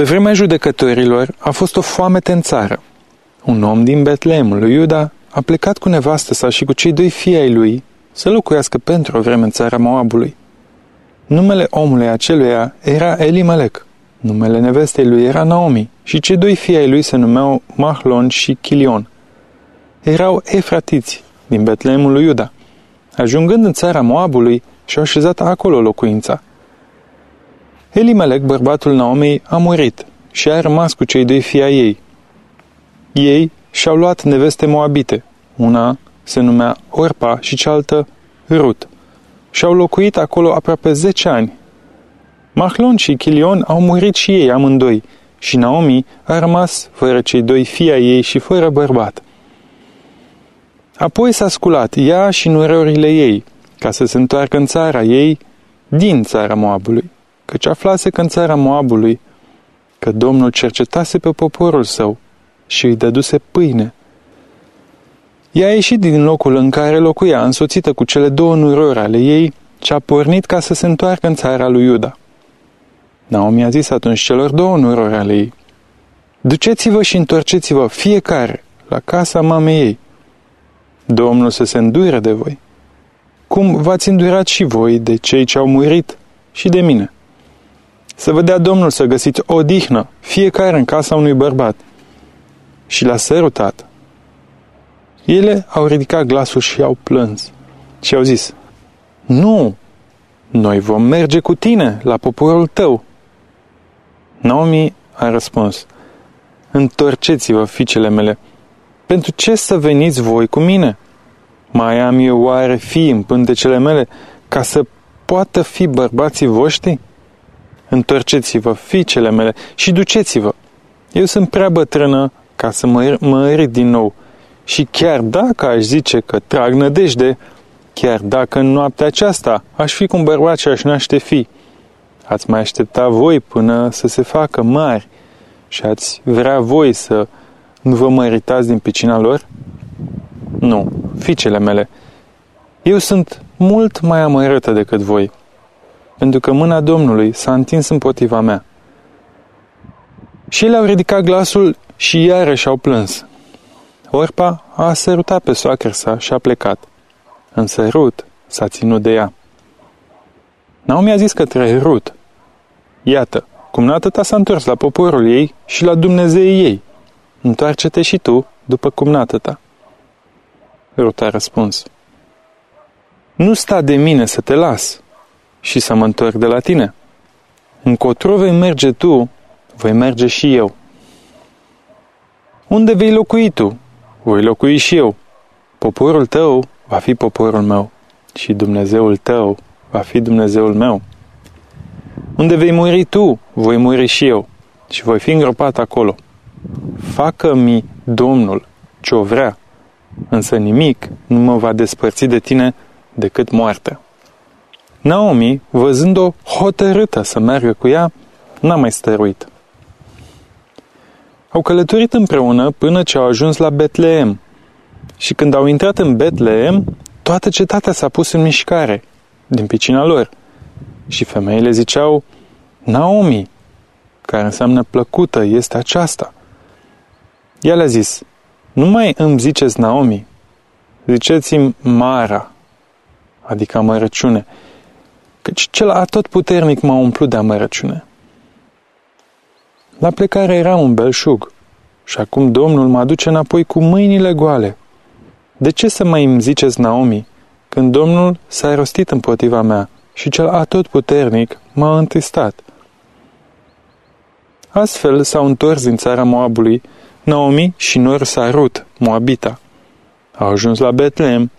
Pe vremea judecătorilor a fost o foamete în țară. Un om din Betleemul lui Iuda a plecat cu nevastă sa și cu cei doi fii ai lui să locuiască pentru o vreme în țara Moabului. Numele omului aceluia era Elimelec, numele nevestei lui era Naomi și cei doi fii ai lui se numeau Mahlon și Chilion. Erau efratiți din Betleemul lui Iuda. Ajungând în țara Moabului, și-au așezat acolo locuința. Elimelec, bărbatul Naomei, a murit și a rămas cu cei doi fii ai ei. Ei și-au luat neveste moabite, una se numea Orpa și cealaltă Rut, și au locuit acolo aproape 10 ani. Mahlon și Chilion au murit și ei amândoi și Naomi a rămas fără cei doi fii ai ei și fără bărbat. Apoi s-a sculat ea și nurorile ei, ca să se întoarcă în țara ei din țara Moabului, căci aflase că în țara Moabului că Domnul cercetase pe poporul său și îi dăduse pâine. Ea a ieșit din locul în care locuia, însoțită cu cele două nurori ale ei, și a pornit ca să se întoarcă în țara lui Iuda. Naomi a zis atunci celor două nurori ale ei, Duceți-vă și întorceți-vă fiecare la casa mamei ei. Domnul să se îndure de voi cum v-ați îndurat și voi de cei ce au murit și de mine. Să vă dea Domnul să găsiți o dihnă, fiecare în casa unui bărbat. Și l-a sărutat. Ele au ridicat glasul și au plâns și au zis, Nu, noi vom merge cu tine la poporul tău. Naomi a răspuns, Întorceți-vă, fiicele mele, pentru ce să veniți voi cu mine? Mai am eu oare fi în pântecele mele ca să poată fi bărbații voștri? Întorceți-vă, fiicele mele, și duceți-vă. Eu sunt prea bătrână ca să mă, mă ridic din nou. Și chiar dacă aș zice că trag nădejde, chiar dacă în noaptea aceasta aș fi cu un bărbat și aș naște fi, ați mai aștepta voi până să se facă mari și ați vrea voi să nu vă măritați din picina lor? Nu, fiicele mele, eu sunt mult mai amărâtă decât voi, pentru că mâna Domnului s-a întins împotriva mea. Și ele au ridicat glasul și iarăși au plâns. Orpa a sărutat pe soacră sa și a plecat. Însă Rut s-a ținut de ea. Naomi a zis către Rut, Iată, cum ta s-a întors la poporul ei și la Dumnezeii ei. Întoarce-te și tu după cum ta. Rut a răspuns. Nu sta de mine să te las și să mă întorc de la tine. Încotro vei merge tu, voi merge și eu. Unde vei locui tu? Voi locui și eu. Poporul tău va fi poporul meu și Dumnezeul tău va fi Dumnezeul meu. Unde vei muri tu, voi muri și eu și voi fi îngropat acolo. Facă-mi Domnul ce o vrea însă nimic nu mă va despărți de tine decât moartea. Naomi, văzând-o hotărâtă să meargă cu ea, n-a mai stăruit. Au călătorit împreună până ce au ajuns la Betleem. Și când au intrat în Betleem, toată cetatea s-a pus în mișcare, din picina lor. Și femeile ziceau, Naomi, care înseamnă plăcută, este aceasta. Ea le-a zis, nu mai îmi ziceți Naomi, ziceți-mi Mara, adică amărăciune, căci cel atotputernic m-a umplut de amărăciune. La plecare era un belșug și acum Domnul mă aduce înapoi cu mâinile goale. De ce să mai îmi ziceți Naomi, când Domnul s-a rostit împotriva mea și cel atotputernic m-a întristat? Astfel s-au întors din țara Moabului Naomi și Nor Sarut, Moabita. Au ajuns la Betlehem,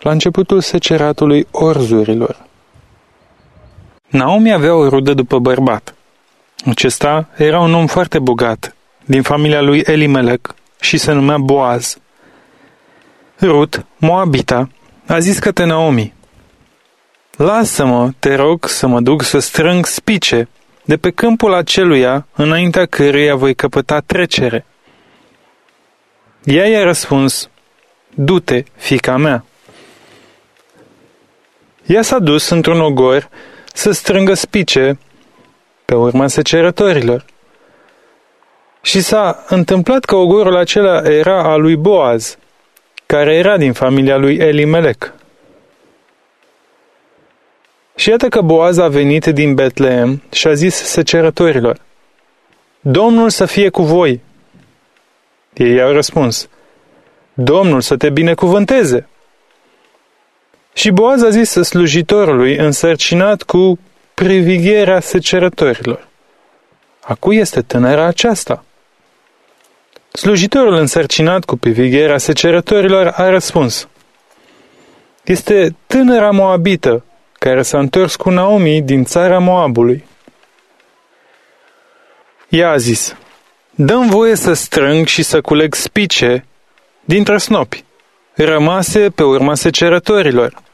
la începutul seceratului orzurilor. Naomi avea o rudă după bărbat. Acesta era un om foarte bogat, din familia lui Elimelec și se numea Boaz. Rut, Moabita, a zis către Naomi, Lasă-mă, te rog, să mă duc să strâng spice de pe câmpul aceluia înaintea căruia voi căpăta trecere. Ea i-a răspuns, Du-te, fica mea. Ea s-a dus într-un ogor să strângă spice pe urma secerătorilor. Și s-a întâmplat că ogorul acela era al lui Boaz, care era din familia lui Elimelec. Și iată că Boaz a venit din Betleem și a zis secerătorilor, Domnul să fie cu voi. Ei au răspuns, Domnul să te binecuvânteze. Și Boaz a zis slujitorului însărcinat cu privigherea secerătorilor, A cui este tânăra aceasta? Slujitorul însărcinat cu privigherea secerătorilor a răspuns, Este tânăra moabită, care s-a întors cu Naomi din țara Moabului. Ea a zis, Dăm voie să strâng și să culeg spice dintre snopi, rămase pe urma secerătorilor.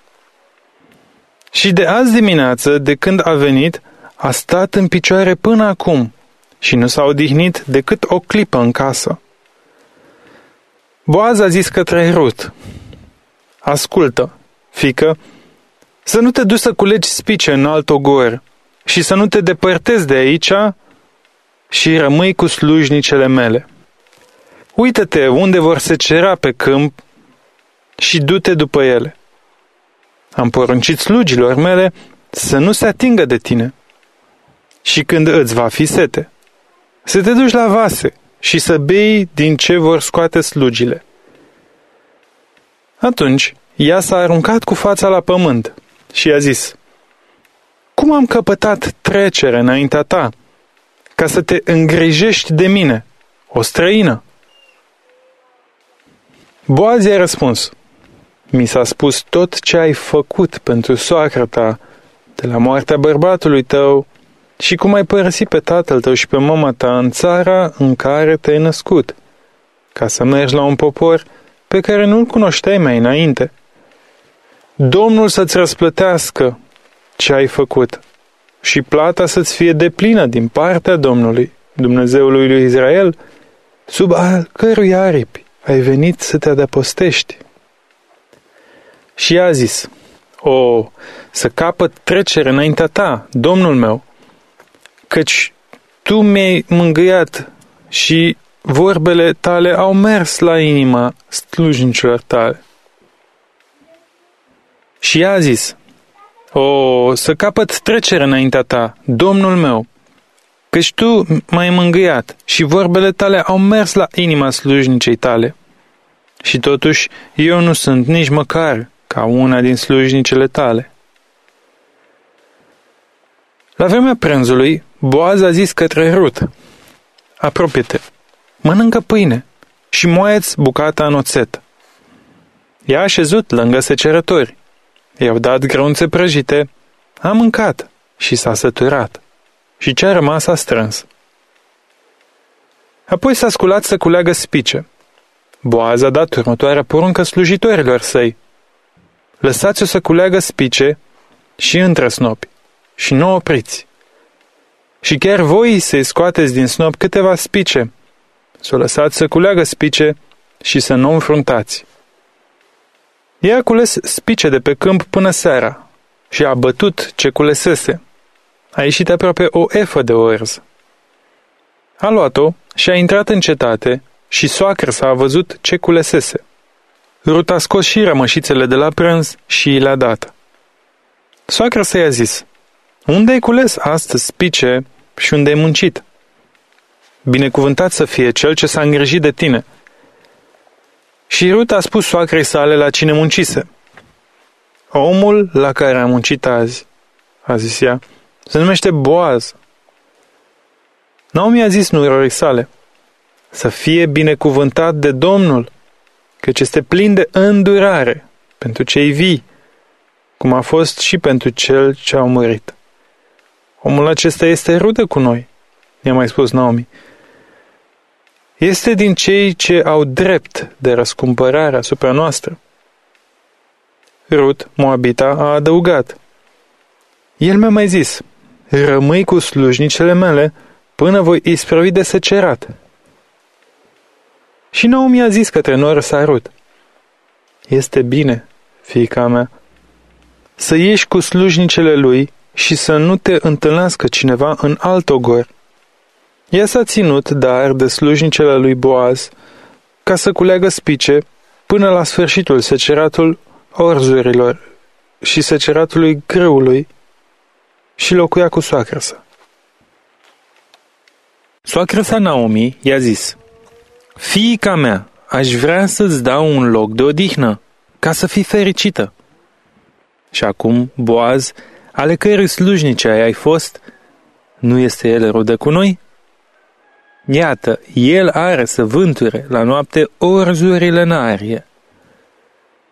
Și de azi dimineață, de când a venit, a stat în picioare până acum și nu s-a odihnit decât o clipă în casă. Boaz a zis către Rut, Ascultă, fică, să nu te duci să culegi spice în alt ogor și să nu te depărtezi de aici și rămâi cu slujnicele mele. Uită-te unde vor se cera pe câmp și du-te după ele. Am poruncit slugilor mele să nu se atingă de tine. Și când îți va fi sete, să te duci la vase și să bei din ce vor scoate slugile. Atunci, ea s-a aruncat cu fața la pământ și a zis, Cum am căpătat trecere înaintea ta, ca să te îngrijești de mine, o străină? Boaz i-a răspuns, Mi s-a spus tot ce ai făcut pentru soacra ta, de la moartea bărbatului tău, și cum ai părăsit pe tatăl tău și pe mama ta în țara în care te-ai născut, ca să mergi la un popor pe care nu-l cunoșteai mai înainte. Domnul să-ți răsplătească ce ai făcut și plata să-ți fie deplină din partea Domnului, Dumnezeului lui Israel, sub al cărui aripi ai venit să te adăpostești. Și a zis, O, să capăt trecere înaintea ta, Domnul meu, căci tu mi-ai mângâiat și vorbele tale au mers la inima slujnicilor tale. Și a zis, O, să capăt trecere înaintea ta, Domnul meu, căci tu m-ai mângâiat și vorbele tale au mers la inima slujnicei tale. Și totuși eu nu sunt nici măcar ca una din slujnicele tale. La vremea prânzului, Boaz a zis către Rut, Apropie-te, mănâncă pâine și moaieți bucata în oțet. I-a așezut lângă secerători. I-au dat grăunțe prăjite, a mâncat și s-a săturat. Și ce a rămas a strâns. Apoi s-a sculat să culeagă spice. Boaz a dat următoarea poruncă slujitorilor săi. Lăsați-o să culeagă spice și între snopi și nu opriți. Și chiar voi să-i scoateți din snop câteva spice, să o lăsați să culeagă spice și să nu înfruntați. Ea a cules spice de pe câmp până seara și a bătut ce culesese. A ieșit aproape o efă de orz. A luat-o și a intrat în cetate și soacră s-a văzut ce culesese. Rut a scos și rămășițele de la prânz și i le-a dat. Soacră să i-a zis, unde ai cules astăzi spice și unde ai muncit? Binecuvântat să fie cel ce s-a îngrijit de tine. Și Rut a spus soacrei sale la cine muncise. Omul la care a muncit azi, a zis ea, se numește Boaz. Naomi a zis nurorii sale, să fie binecuvântat de Domnul, căci este plin de îndurare pentru cei vii, cum a fost și pentru cel ce au murit. Omul acesta este rudă cu noi, i-a mai spus Naomi. Este din cei ce au drept de răscumpărare asupra noastră. Rut, Moabita, a adăugat. El mi-a mai zis, rămâi cu slujnicele mele până voi isprăvi de secerat. Și Naomi a zis către noră Sarut, Este bine, fiica mea, să ieși cu slujnicele lui și să nu te întâlnească cineva în alt ogor. Ea s-a ținut, dar, de slujnicele lui Boaz, ca să culeagă spice până la sfârșitul seceratul orzurilor și seceratului grâului și locuia cu soacră sa. Soacră sa Naomi i-a zis, Fiica mea, aș vrea să-ți dau un loc de odihnă, ca să fii fericită. Și acum Boaz, ale cărui slujnice ai fost, nu este el rudă cu noi? Iată, el are să vânture la noapte orzurile în arie.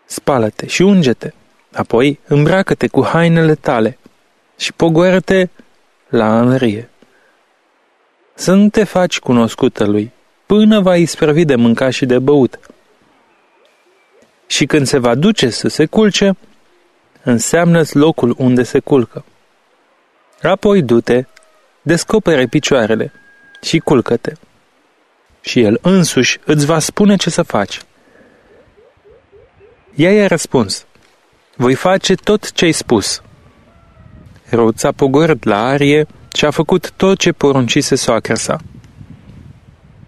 Spală-te și unge-te, apoi îmbracă-te cu hainele tale și pogoară-te la înrie. Să nu te faci cunoscută lui, până va isprăvi de mânca și de băut. Și când se va duce să se culce, înseamnă locul unde se culcă. Apoi du-te, descopere picioarele și culcă-te. Și el însuși îți va spune ce să faci. Ea i-a răspuns, voi face tot ce ai spus. Rut s-a pogorât la arie și a făcut tot ce poruncise soacră sa.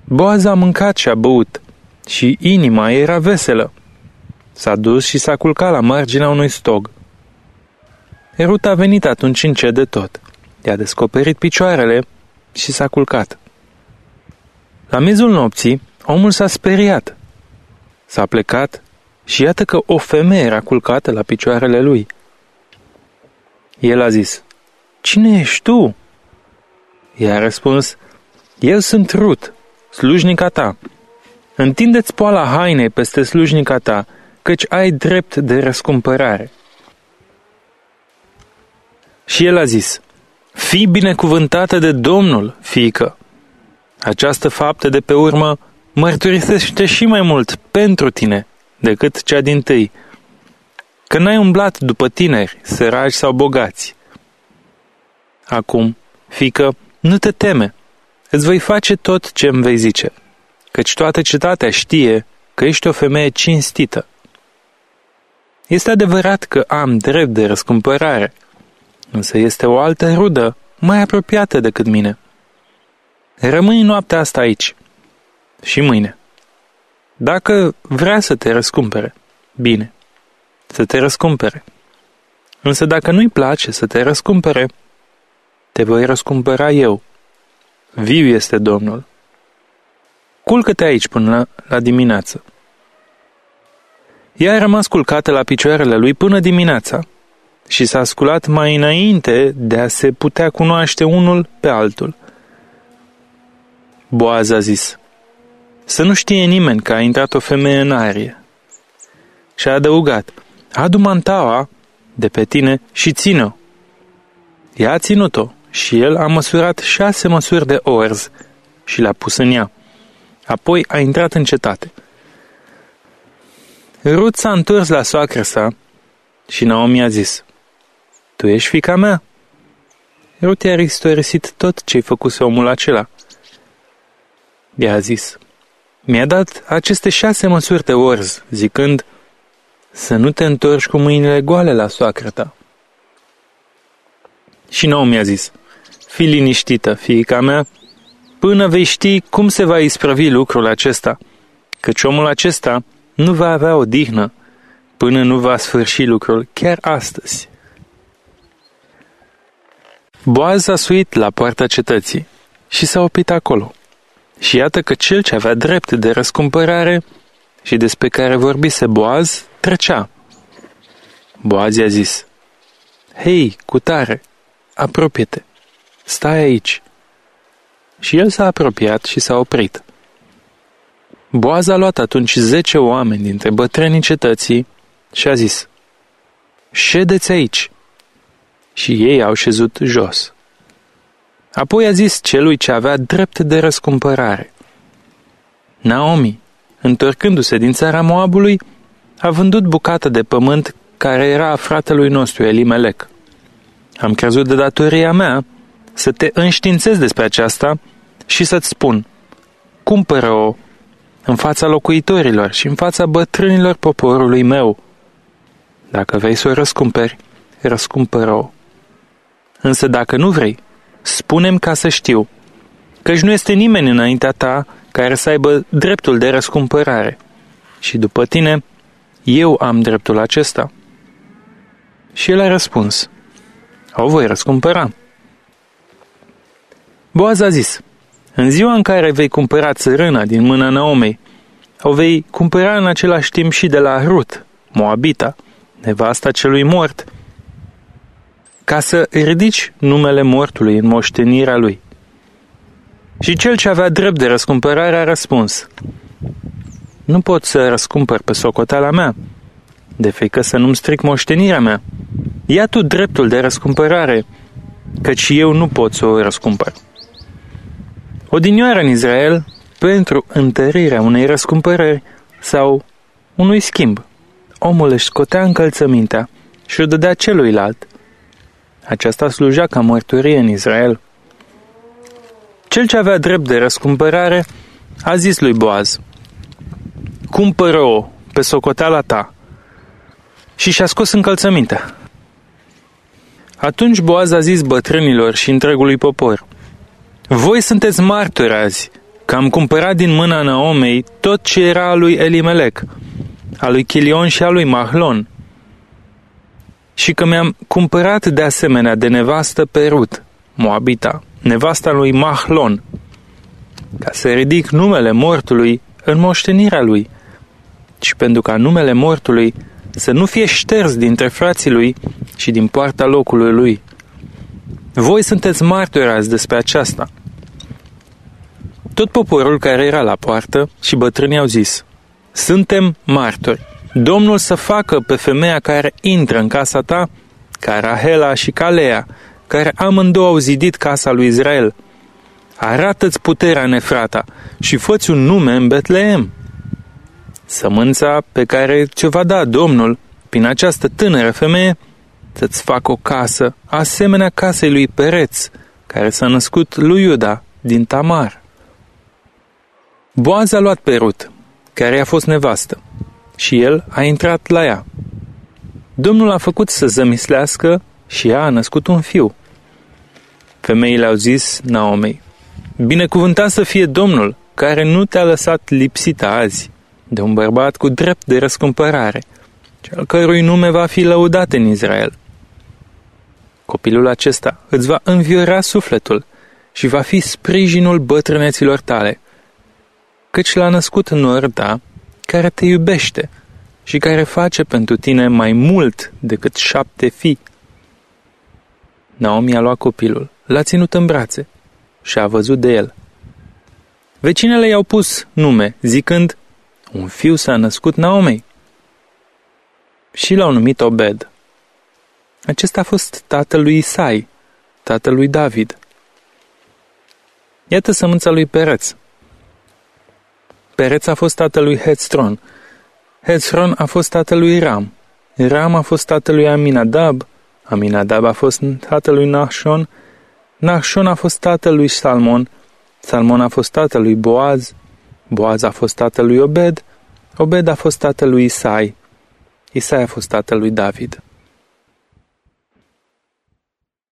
Boaz a mâncat și a băut și inima era veselă. S-a dus și s-a culcat la marginea unui stog. Rut a venit atunci încet de tot. I-a descoperit picioarele și s-a culcat. La mizul nopții, omul s-a speriat. S-a plecat și iată că o femeie era culcată la picioarele lui. El a zis, Cine ești tu?" Ea a răspuns, Eu sunt Rut, slujnica ta. Întindeți poala hainei peste slujnica ta, căci ai drept de răscumpărare. Și el a zis, Fii binecuvântată de Domnul, fiică. Această faptă de pe urmă mărturisește și mai mult pentru tine decât cea din tâi, că n-ai umblat după tineri, săraci sau bogați. Acum, fică, nu te teme, îți voi face tot ce îmi vei zice, căci toată cetatea știe că ești o femeie cinstită. Este adevărat că am drept de răscumpărare, însă este o altă rudă mai apropiată decât mine. Rămâi noaptea asta aici și mâine. Dacă vrea să te răscumpere, bine, să te răscumpere. Însă dacă nu-i place să te răscumpere, te voi răscumpăra eu. Viu este Domnul. Culcă-te aici până la, la dimineață. Ea a rămas culcată la picioarele lui până dimineața și s-a sculat mai înainte de a se putea cunoaște unul pe altul. Boaz a zis, să nu știe nimeni că a intrat o femeie în arie. Și a adăugat, adu mantaua de pe tine și ține-o. Ea a ținut-o și el a măsurat șase măsuri de orz și l-a pus în ea. Apoi a intrat în cetate. Rut s-a întors la soacră sa și Naomi a zis, Tu ești fica mea? Rut i-a istorisit tot ce-i făcuse omul acela. Ea a zis, Mi-a dat aceste șase măsuri de orz, zicând, Să nu te întorci cu mâinile goale la soacră ta. Și Naomi a zis, Fii liniștită, fiica mea, până vei ști cum se va isprăvi lucrul acesta, căci omul acesta nu va avea o dihnă până nu va sfârși lucrul chiar astăzi. Boaz a suit la poarta cetății și s-a oprit acolo. Și iată că cel ce avea drept de răscumpărare și despre care vorbise Boaz trecea. Boaz i-a zis, Hei, cu tare, apropie-te, stai aici. Și el s-a apropiat și s-a oprit. Boaz a luat atunci zece oameni dintre bătrânii cetății și a zis, Ședeți aici! Și ei au șezut jos. Apoi a zis celui ce avea drept de răscumpărare. Naomi, întorcându-se din țara Moabului, a vândut bucată de pământ care era a fratelui nostru Elimelec. Am crezut de datoria mea să te înștiințez despre aceasta și să-ți spun, cumpără-o în fața locuitorilor și în fața bătrânilor poporului meu. Dacă vrei să o răscumperi, răscumpără-o. Însă dacă nu vrei, spunem ca să știu, căci nu este nimeni înaintea ta care să aibă dreptul de răscumpărare. Și după tine, eu am dreptul acesta. Și el a răspuns, o voi răscumpăra. Boaz a zis, în ziua în care vei cumpăra țărâna din mâna Naomei, o vei cumpăra în același timp și de la Rut, Moabita, nevasta celui mort, ca să ridici numele mortului în moștenirea lui. Și cel ce avea drept de răscumpărare a răspuns, Nu pot să răscumpăr pe socoteala mea, de frică să nu-mi stric moștenirea mea. Ia tu dreptul de răscumpărare, căci eu nu pot să o răscumpăr. Odinioară în Israel, pentru întărirea unei răscumpărări sau unui schimb, omul își scotea încălțămintea și o dădea celuilalt. Aceasta slujea ca mărturie în Israel. Cel ce avea drept de răscumpărare a zis lui Boaz, Cumpără-o pe socoteala ta. Și și-a scos încălțămintea. Atunci Boaz a zis bătrânilor și întregului popor, Voi sunteți martori azi, că am cumpărat din mâna Naomei tot ce era a lui Elimelec, a lui Chilion și a lui Mahlon, și că mi-am cumpărat de asemenea de nevastă pe Rut, Moabita, nevasta lui Mahlon, ca să ridic numele mortului în moștenirea lui și pentru ca numele mortului să nu fie șters dintre frații lui și din poarta locului lui. Voi sunteți martori azi despre aceasta. Tot poporul care era la poartă și bătrânii au zis, Suntem martori. Domnul să facă pe femeia care intră în casa ta, ca Rahela și Calea, care amândouă au zidit casa lui Israel. Arată-ți puterea nefrata și fă un nume în Betleem. Sămânța pe care ți-o va da Domnul prin această tânără femeie să-ți facă o casă asemenea casei lui Pereț, care s-a născut lui Iuda din Tamar. Boaz a luat pe Rut, care a fost nevastă, și el a intrat la ea. Domnul a făcut să zămislească și ea a născut un fiu. Femeile au zis Naomei, Binecuvântat să fie Domnul, care nu te-a lăsat lipsită azi, de un bărbat cu drept de răscumpărare, cel cărui nume va fi lăudat în Israel. Copilul acesta îți va înviora sufletul și va fi sprijinul bătrâneților tale, căci l-a născut în ta, care te iubește și care face pentru tine mai mult decât șapte fii. Naomi a luat copilul, l-a ținut în brațe și a văzut de el. Vecinele i-au pus nume, zicând, un fiu s-a născut Naomei. Și l-au numit Obed. Acesta a fost tatăl lui Isai, tatăl lui David. Iată sămânța lui Pereț. Pereț a fost tatăl lui Hetzron. Hetzron a fost tatăl lui Ram. Ram a fost tatăl lui Aminadab. Aminadab a fost tatăl lui Nahshon. Nahshon a fost tatăl lui Salmon. Salmon a fost tatăl lui Boaz. Boaz a fost tatăl lui Obed. Obed a fost tatăl lui Isai. Isai a fost tatăl lui David.